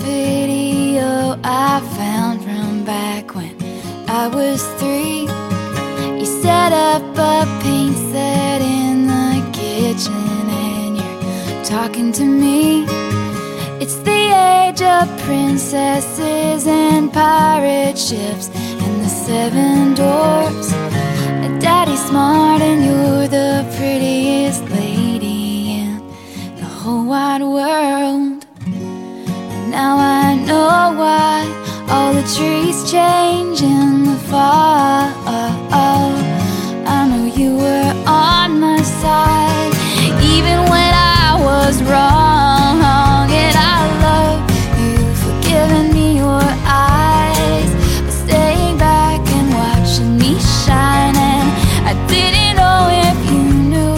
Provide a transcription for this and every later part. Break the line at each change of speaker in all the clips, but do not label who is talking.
video I found from back when I was three. You set up a paint set in the kitchen and you're talking to me. It's the age of princesses and pirate ships and the seven dwarfs. Daddy's smart and you're Change changing the fall. I know you were on my side, even when I was wrong. And I love you for giving me your eyes, for staying back and watching me shine. And I didn't know if you knew,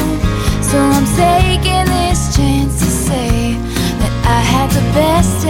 so I'm taking this chance to say that I had the best.